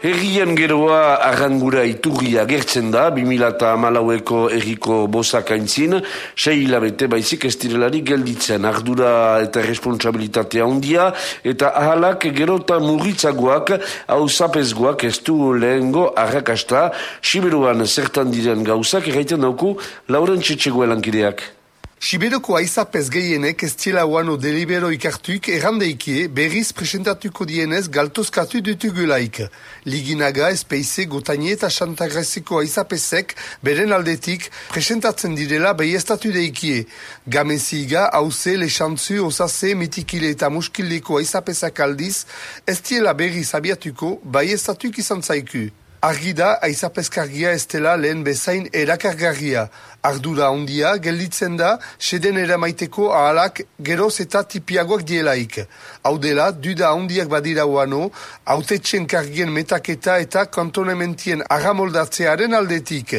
Herrien geroa arrangura iturri agertzen da, 2008ko erriko bosak aintzin, sei hilabete baizik ez direlari gelditzen, ardura eta responsabilitatea ondia, eta ahalak gero eta murritzagoak, hau zapezgoak ez du lehengo arrakasta, siberuan zertan diren gauzak, erraiten dauku, lauren txetxegoelankideak. Siberoko aizapez gehienek ez tila uano delibero ikartuik errandeikie berriz presentatuko dienez galtozkatu dutugulaik. Liginaga, Espeize, Gotanie eta Santagresiko aizapezek beren aldetik presentatzen direla behiestatu deikie. Gameziga, hauze, lexantzu, osase, mitikile eta muskildeko aizapezak aldiz ez tila berriz abiatuko behiestatuk izan zaiku. Argi da, aizapezkargia ez dela lehen bezain erakargarria. Ardura ondia, gelditzen da, seden eramaiteko ahalak geroz eta tipiagoak dielaik. Hau dela, duda ondiak badira uano, autetxen kargien metaketa eta kantonementien agamoldatzearen aldetik.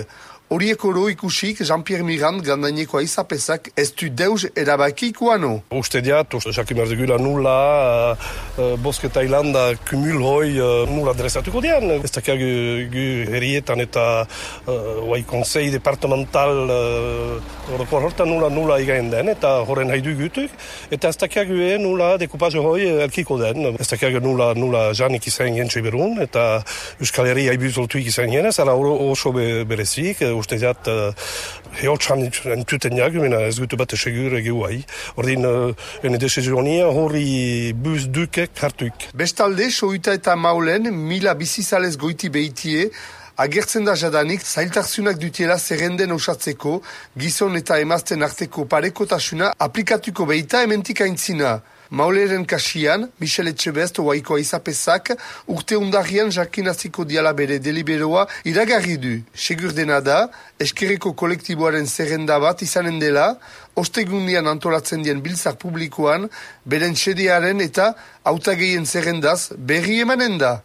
Horiek oro ikusik, Jean-Pierre Mirand gandaineko aizapezak ez du deus erabaki ikuano. Uste diat, jakin behar nula, uh, bosketa ilanda kumul hoi uh, nula adresatuko dian. Ez dakia gu, gu herrietan eta uh, oai konsei departamental uh, horretan nula nula igaen den eta horren haidu gutuk. Eta ez dakia gu nula dekupaz hoi elkiko den. Ez dakia gu nula, nula janik izan jentsu berun eta Euskal Herri haibuzoltu izan jenez, ala oso berezik, uste jat, uh, heotxan entuten jagu, mena ez gutu bat esegur egu hai. Ordin, uh, ene desizionia hori buz dukek hartuik. Bestalde, soita eta maulen, mila bizizalez goiti behitie, Agertzen da jadanik, zailtarzunak dutiela zerrenden osatzeko, gizon eta emazten arteko parekotasuna aplikatuko behita ementik aintzina. Mauleren kasian, Michel Etxebest oaiko aizapezak, urte undarian jakinaziko diala bere deliberoa iragarri du. Segur dena da, eskerreko kolektiboaren zerrenda bat izanen dela, ostegundian antolatzen dien biltzak publikoan, beren txediaren eta autageien zerrendaz berri emanen da.